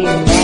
Yeah.